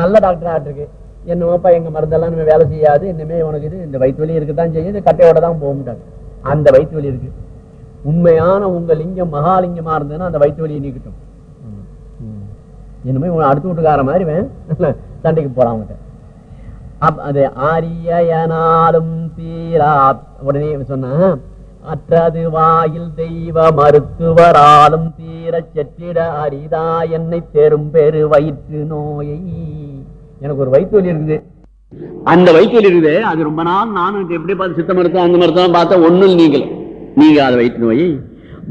நல்ல டாக்டர் இருக்கு என்னமோப்பா எங்க மருந்தெல்லாம் நம்ம வேலை செய்யாது. இனிமே உனக்கு இது இந்த வயிற்று வலி இருக்குதான் செய்யும். இது கட்டையோட தான் போகும்ட்டாங்க அந்த வயிற்று வலி இருக்கு. உண்மையான உங்க லிங்கம் மகாலிங்கமா இருந்ததுன்னா அந்த வயிற்று வலியை நீக்கிட்டோம். இனிமே உன் அடுத்த வீட்டுக்கார மாதிரி சண்டைக்கு போறான் அப் அது ஆரியனாலும் தீரா உடனே சொன்ன அற்றது வாயில் தெய்வ மருத்துவராலும் தீர செற்றிட அரிதா என்னை பெரும் பெரு வயிற்று நோயை. எனக்கு ஒரு வயிற்று வலி இருக்குது. அந்த வயிற்று வலி இருக்குது. அது ரொம்ப நாள் நானும் எப்படி பார்த்து சித்த மருத்துவம் அந்த மருத்துவம் பார்த்தா ஒண்ணும் நீங்கள நீங்க அதை வயிற்று நோயை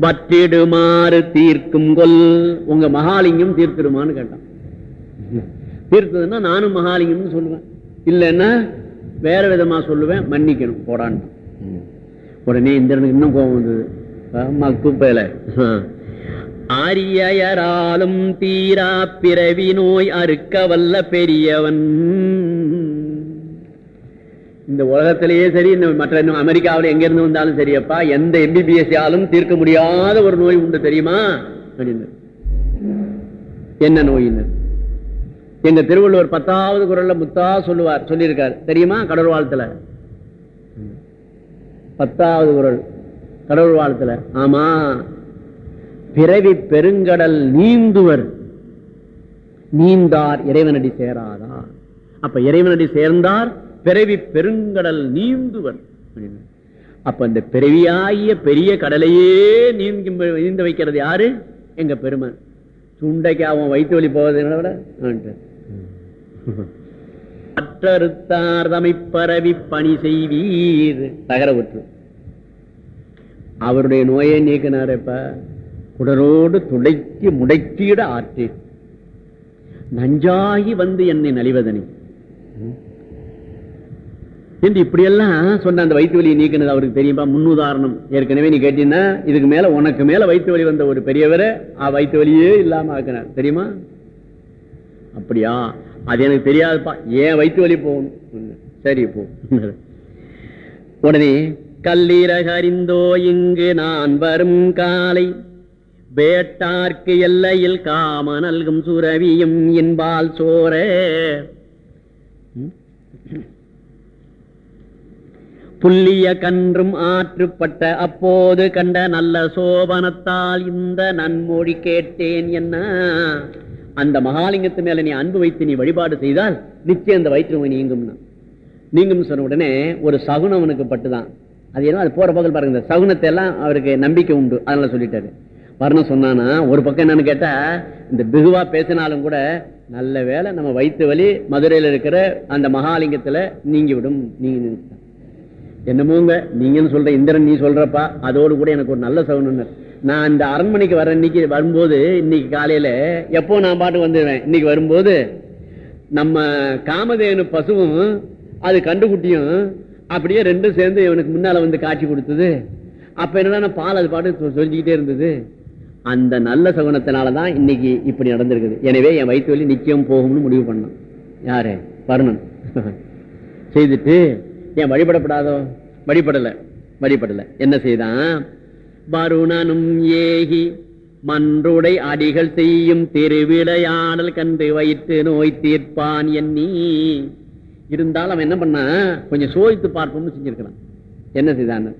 வற்றிடுமாறு தீர்க்கும் கொல். உங்க மகாலிங்கம் தீர்த்திடுமான்னு கேட்டான். தீர்த்ததுன்னா நானும் மகாலிங்கம்னு சொல்லுவேன் இல்லைன்னா வேற விதமா சொல்லுவேன் மன்னிக்கணும். போடான்னு. உடனே இந்திரனுக்கு இன்னும் கோபம் வந்தது. மக்குப்பையில ஆரியராலும் தீரா பிறவி நோய் அறுக்க வல்ல பெரியவன். இந்த உலகத்திலேயே சரி இந்த மற்ற இன்னும் அமெரிக்காவில் எங்கிருந்து வந்தாலும் சரியப்பா எந்த எம்பிபிஎஸ் ஆலும் தீர்க்க முடியாத ஒரு நோய் உண்டு தெரியுமா? அப்படின்னு என்ன நோயின்னு? எங்க திருவள்ளுவர் பத்தாவது குரல்ல முத்தா சொல்லுவார் சொல்லியிருக்கார். தெரியுமா? கடவுள் வாழ்த்துல. பத்தாவது குரல் கடவுள் வாழ்த்துல. ஆமா. பிறவி பெருங்கடல் நீந்துவர். நீந்தார் இறைவனடி சேராதார் அப்ப இறைவனடி சேர்ந்தார் பிறவி பெருங்கடல் நீந்துவர். அப்ப இந்த பிறவியாகிய பெரிய கடலையே நீந்தி நீந்து வைக்கிறது யாரு? எங்க பெருமன். சுண்டைக்கு அவன் வயிற்று வலி போவதை விட? அவன்கிட்ட. தமை பரவி பணி செய்வீர். தகர ஒற்று அவருடைய நோயை நீக்கினார் இப்ப குடரோடு துடைத்து முடைத்திட ஆற்று. நஞ்சாகி வந்து என்னை நலிவதனை. என்று இப்படியெல்லாம் சொன்ன அந்த வயிற்று வலியை நீக்கினது அவருக்கு தெரியுமா? முன்னுதாரணம். ஏற்கனவே நீ கேட்டீங்கன்னா இதுக்கு மேல உனக்கு மேல வயிற்று வலி வந்த ஒரு பெரியவரை ஆ, வயிற்று வலியே இல்லாம ஆக்கினார். தெரியுமா? அப்படியா? அது எனக்கு தெரியாதுப்பா. ஏன் வயிற்று வலி போகணும்? சரி போ. உடனே கல்லீரகறிந்தோ இங்கு நான் வரும் காலை வேட்டார்க்கு எல்லையில் காம நல்கும் சுரவியும் என்பால் சோர. புல்லிய கன்றும் ஆற்றுப்பட்ட அப்போது கண்ட நல்ல சோபனத்தால் இந்த நன்மொழி கேட்டேன் என்ன? அந்த மகாலிங்கத்து மேல நீ அன்பு வைத்து நீ வழிபாடு செய்தால் நிச்சயம் அந்த வயிற்று நோய் நீங்கும்னா. நீங்கும் சொன்ன உடனே ஒரு சகுனம் அவனுக்கு பட்டுதான். அது என்ன அது போற பகல் பாருங்க இந்த சகுனத்தை எல்லாம் அவருக்கு நம்பிக்கை உண்டு. அதனால சொல்லிட்டாரு. வரணும் சொன்னானா ஒரு பக்கம் என்னன்னு கேட்டா இந்த பிகுவா பேசினாலும் கூட நல்ல வேளை நம்ம வயிற்று வலி மதுரையில் இருக்கிற அந்த மகாலிங்கத்துல நீங்கி விடும் நீங்க என்னமோங்க நீங்கன்னு சொல்ற இந்திரன் நீ சொல்றப்பா அதோடு கூட எனக்கு ஒரு நல்ல சவுனர் நான் இந்த அரண்மனைக்கு வர இன்னைக்கு வரும்போது இன்னைக்கு காலையில எப்போ நான் பாட்டு வந்துடுவேன் இன்னைக்கு வரும்போது நம்ம காமதேனு பசுவும் அது கண்டுகுட்டியும் அப்படியே ரெண்டும் சேர்ந்து இவனுக்கு முன்னால வந்து காட்சி கொடுத்தது. அப்ப என்னன்னா பால் அது பாட்டு சொல்லிக்கிட்டே இருந்தது. அந்த நல்ல சகுனத்தினாலதான் இன்னைக்கு இப்படி நடந்திருக்குது. எனவே என் வயிற்று வலி நிச்சயம் போகும்னு முடிவு பண்ணான் யாரு? வருணன். செய்துட்டு ஏன் வழிபடப்படாதோ? வழிபடல. வழிபடல. என்ன செய்தான்? வருணனும் ஏகி மன்றுடை அடிகள் செய்யும் திருவிளையாடல் கண்டு வயிற்று நோய் தீர்ப்பான் எண்ணி. இருந்தாலும் அவன் என்ன பண்ணா கொஞ்சம் சோதித்து பார்ப்போம்னு செஞ்சிருக்கிறான். என்ன செய்தான்?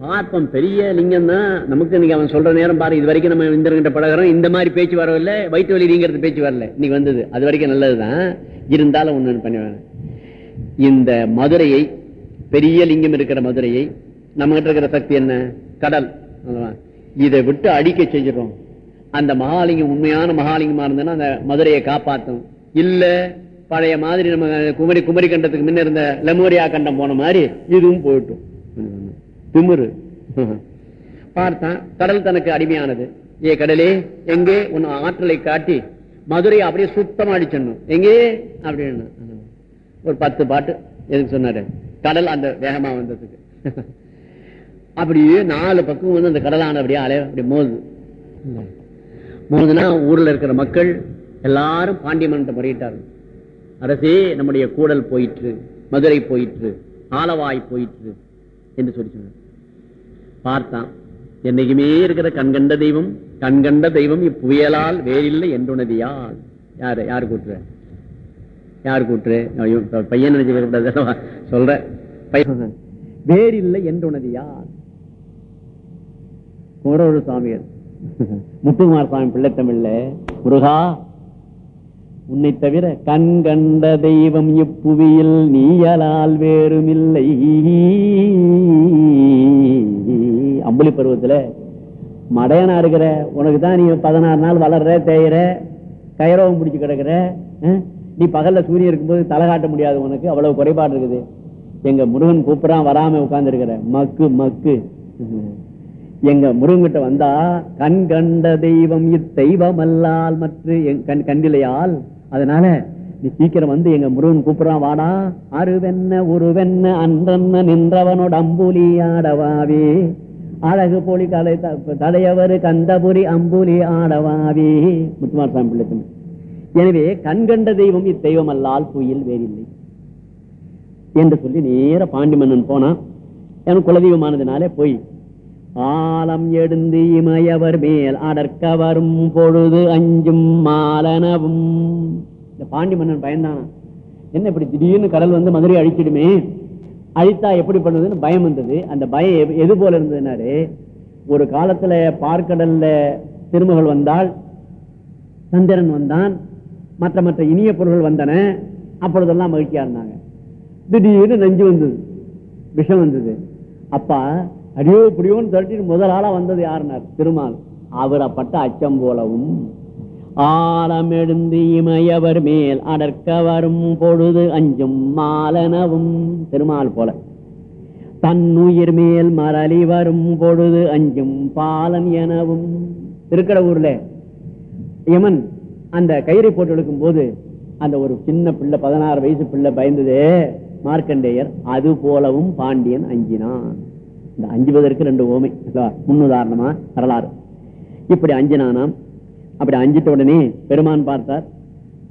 பார்ப்போம் பெரிய லிங்கம் தான். நமக்கு இன்னைக்கு அவன் சொல்ற நேரம் பாரு இது வரைக்கும் நம்ம இந்திரங்கிட்ட பழகிறோம். இந்த மாதிரி பேச்சு வரவில்ல வயிற்று வலி நீங்கிறது பேச்சு வரல. இன்னைக்கு வந்தது. அது வரைக்கும் நல்லதுதான். இருந்தாலும் ஒன்று பண்ணுவேன் இந்த மதுரையை பெரிய லிங்கம் இருக்கிற மதுரையை நம்ம கிட்ட இருக்கிற சக்தி என்ன? கடல். அல்லவா? இதை விட்டு அடிக்க செஞ்சிடும் அந்த மகாலிங்கம் உண்மையான மகாலிங்கமா இருந்ததுன்னா அந்த மதுரையை காப்பாற்றும் இல்ல பழைய மாதிரி நம்ம குமரி குமரி கண்டத்துக்கு முன்ன இருந்த லெமோரியா கண்டம் போன மாதிரி இதுவும் போயிட்டும். திமிரு. பார்த்தான் கடல் தனக்கு அடிமையானது. ஏ கடலே எங்கே உன் ஆற்றலை காட்டி மதுரையை அப்படியே சுத்தமா அடிச்சிடணும். எங்கே? அப்படின்னு. ஒரு பத்து பாட்டு எதுக்கு சொன்னாரு? கடல் அந்த வேகமா வந்ததுக்கு. அப்படியே நாலு பக்கம் வந்து அந்த கடலான அப்படியே அலைய அப்படி மோது மோதுனா ஊர்ல இருக்கிற மக்கள் எல்லாரும் பாண்டியமன்ட்ட முறையிட்டார்கள். அரசே நம்முடைய கூடல் போயிற்று மதுரை போயிற்று ஆலவாய் போயிற்று என்று சொல்லி சொன்னார். பார்த்தான். என்னைக்குமே இருக்கிற கண்கண்ட தெய்வம் கண்கண்ட தெய்வம் இப்புயலால் வேறில்லை என்றுனதியால் யாரு யார் கூட்டுற யார் கூட்டுரு பையன் நினைச்சு சொல்ற. பையன் வேறில்லை என்றுனது யார் குமரொரு சுவாமிகள். முத்துக்குமார் சுவாமி பிள்ளைத்தமிழ்ல முருகா உன்னை தவிர கண் கண்ட தெய்வம் இப்புவியில் நீயலால் வேறுமில்லை. அம்புலி பருவத்தில் மடையனா இருக்கிற உனக்கு தான் நீ பதினாறு நாள் வளர்ற தேயிற கயரவம் பிடிச்சி கிடக்குற நீ பகல்ல சூரியன் இருக்கும்போது தலை காட்ட முடியாது உனக்கு அவ்வளவு குறைபாடு இருக்குது. எங்க முருகன் கூப்பிடான் வராம உட்கார்ந்துருக்கிற. மக்கு மக்கு. எங்க முருகன்கிட்ட வந்தா கண் கண்ட தெய்வம் இத்தெய்வம் அல்லால் மற்ற என் கண் கண்டிலையால் அதனால நீ சீக்கிரம் வந்து எங்க முருகன் கூப்பிடுறான் வாடா. அருவென்ன உருவென்ன அன்றன்ன நின்றவனோட அம்புலி ஆடவாவே. அழகு போலி கலை த- தடையவர் கந்தபுரி அம்புலி ஆடவாவி. முத்துமார் சாமி பிள்ளைக்கு எனவே கண்கண்ட தெய்வம் இத்தெய்வம் அல்லால் புயல் வேறில்லை. என்று சொல்லி நேர பாண்டி மன்னன் போனான். எனக்கு குலதெய்வமானதுனாலே போய் ஆலம் எடுந்து இமயவர் மேல் அடர்க்க வரும் பொழுது அஞ்சும் மாலனவும். இந்த பாண்டி மன்னன் பயந்தானா என்ன இப்படி திடீர்னு கடல் வந்து மதுரை அழிச்சிடுமே? அழித்தா எப்படி பண்ணுதுன்னு பயம் இருந்தது. அந்த பயம் எது- போல இருந்ததுனாரு ஒரு காலத்துல பார்க்கடல்ல திருமகள் வந்தால் சந்திரன் வந்தான் மற்ற மற்ற இனிய பொருள்கள் வந்தன அப்பொழுதெல்லாம் மகிழ்ச்சியா இருந்தாங்க. திடீர்னு நெஞ்சு வந்தது விஷம் வந்தது. அப்பா அடியோ புடியோன்னு தட்டிட்டு முதல் ஆளா வந்தது யாருனார் திருமால். அவரப்பட்ட அச்சம் போலவும் ஆழம் எழுந்து இமையவர் மேல் அடர்க்க வரும் பொழுது அஞ்சும் மாலனவும் திருமால் போல. தன்னுயிர் மேல் மரளி வரும் பொழுது அஞ்சும் பாலன் எனவும். இருக்கிற ஊர்ல யமன் அந்த கயிறை போட்டு எடுக்கும் போது அந்த ஒரு சின்ன பிள்ளை பதினாறு வயசு பிள்ளை பயந்ததே மார்க்கண்டேயர். அது போலவும் பாண்டியன் அஞ்சினான். இந்த அஞ்சுவதற்கு ரெண்டு ஓமை முன்னுதாரணமா வரலாறு. இப்படி அஞ்சினானாம். அப்படி அஞ்சிட்ட உடனே பெருமான் பார்த்தார்.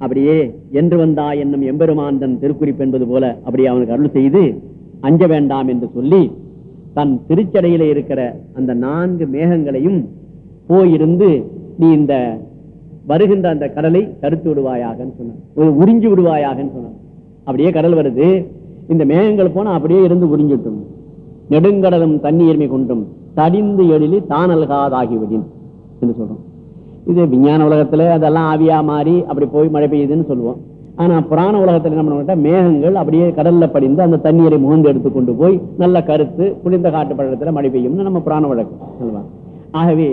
அப்படியே என்று வந்தா என்னும் எம்பெருமான் தன் திருக்குறிப்பு என்பது போல அப்படியே அவனுக்கு அருள் செய்து அஞ்ச வேண்டாம் என்று சொல்லி தன் திருச்சடையில இருக்கிற அந்த நான்கு மேகங்களையும் போயிருந்து நீ இந்த வருகின்ற அந்த கடலை தடுத்து விடுவாயாகன்னு சொன்னார் உறிஞ்சி விடுவாயாகன்னு சொன்னார் அப்படியே கடல் வருது. இந்த மேகங்கள் போனா அப்படியே இருந்து உறிஞ்சிட்டும். நெடுங்கடலும் தண்ணீர்மை கொண்டும் தடிந்து எழிலி தானல்காதாகிவிடின் என்று சொல்றோம். இது விஞ்ஞான உலகத்துல அதெல்லாம் ஆவியா மாறி அப்படி போய் மழை பெய்யுதுன்னு சொல்லுவோம். ஆனா புராண உலகத்துல என்ன பண்ணுவோம் மேகங்கள் அப்படியே கடல்ல படிந்து அந்த தண்ணீரை முகந்து எடுத்து கொண்டு போய் நல்ல கருத்து குளிர்ந்த காட்டு பழத்துல மழை பெய்யும்னு நம்ம புராண வழக்கம் சொல்லுவாங்க. ஆகவே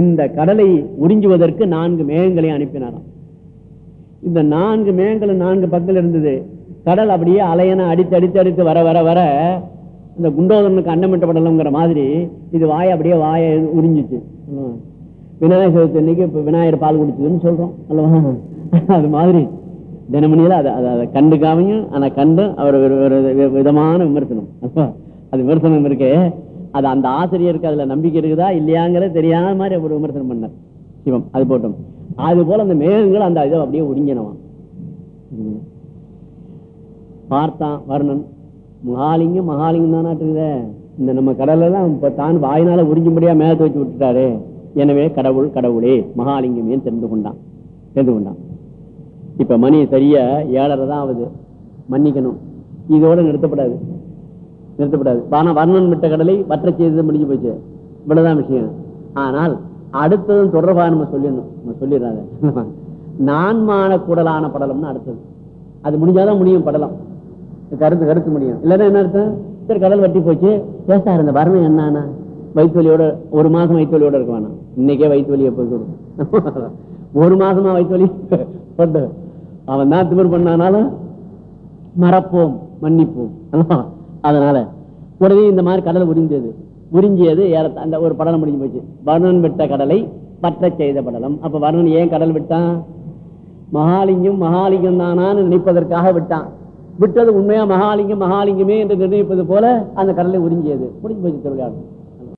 இந்த கடலை உறிஞ்சுவதற்கு நான்கு மேகங்களை அனுப்பினாராம். இந்த நான்கு மேகங்களும் நான்கு பக்கத்தில் இருந்தது. கடல் அப்படியே அலையன அடித்து அடித்து அடித்து வர வர வர இந்த குண்டோதனுக்கு அன்னமிட்டப்படலங்கிற மாதிரி இது வாய அப்படியே வாயை உறிஞ்சிச்சு. விநாயகர் சதுர்த்தி அன்னைக்கு விநாயகர் பால் குடிச்சதுன்னு சொல்றோம் அல்லவா? அது மாதிரி. தினமணியில அதை அதை அதை கண்டுக்காமையும் ஆனா கண்டும் அவர் ஒரு ஒரு வி- விதமான விமர்சனம். அது விமர்சனம் இருக்கு. அது அந்த ஆசிரியருக்கு அதுல நம்பிக்கை இருக்குதா இல்லையாங்கிற தெரியாத மாதிரி ஒரு விமர்சனம் பண்ணார். சிவம் அது போட்டோம். அது போல அந்த மேகங்கள் அந்த இதை அப்படியே உறிஞ்சினவான் பார்த்தான் வர்ணன் மகாலிங்கம் மகாலிங்கம் தானா இருக்குதே. இந்த நம்ம கடல்ல எல்லாம் இப்ப தான் வாயினால உறிஞ்சும்படியா மேகத்தை வச்சு விட்டுட்டாரு. எனவே கடவுள் கடவுளே மகாலிங்கமே தெரிந்து கொண்டான்? தெரிந்து கொண்டான். இப்ப மணி சரியா ஏழரை தான் ஆகுது. மன்னிக்கணும். இதோட நிறுத்தப்படாது. நிறுத்தப்படாது. ஆனா வர்ணன் விட்ட கடலை வற்ற செய்தது முடிஞ்சு போச்சு. இவ்வளவுதான் விஷயம். ஆனால் அடுத்ததும் தொடர்பா நம்ம சொல்லிடணும். நம்ம சொல்லிடுறாங்க. நான்மான குடலான படலம்னு அடுத்தது. அது முடிஞ்சாதான் முடியும் படலம். கருத்து கருத்து முடியும். இல்லைன்னா என்ன அர்த்தம்? சரி கடல் வட்டி போச்சு. பேசா இருந்த வர்ணம் என்னன்னா? வயிற்று வலியோட ஒரு மாசம் வயிற்று வலியோட இருக்க வேணாம். இன்னைக்கே வயிற்று வலியை எப்போ கொடுக்கும். ஒரு மாசமா வயிற்று வலி போட்டு அவன் தான் திமிர் பண்ணானாலும் மறப்போம் மன்னிப்போம். அதனால உடனே இந்த மாதிரி கடல் உறிஞ்சது உறிஞ்சியது அந்த ஒரு படலம் முடிஞ்சு போச்சு. வருணன் விட்ட கடலை பற்ற செய்த படலம். அப்ப வருணன் ஏன் கடல் விட்டான்? மகாலிங்கம் மகாலிங்கம் தானான்னு நினைப்பதற்காக விட்டான். விட்டது உண்மையா மகாலிங்கம் மகாலிங்கமே என்று நிர்ணயிப்பது போல அந்த கடலை உறிஞ்சியது. முடிஞ்சு போச்சு தொழிலாளர்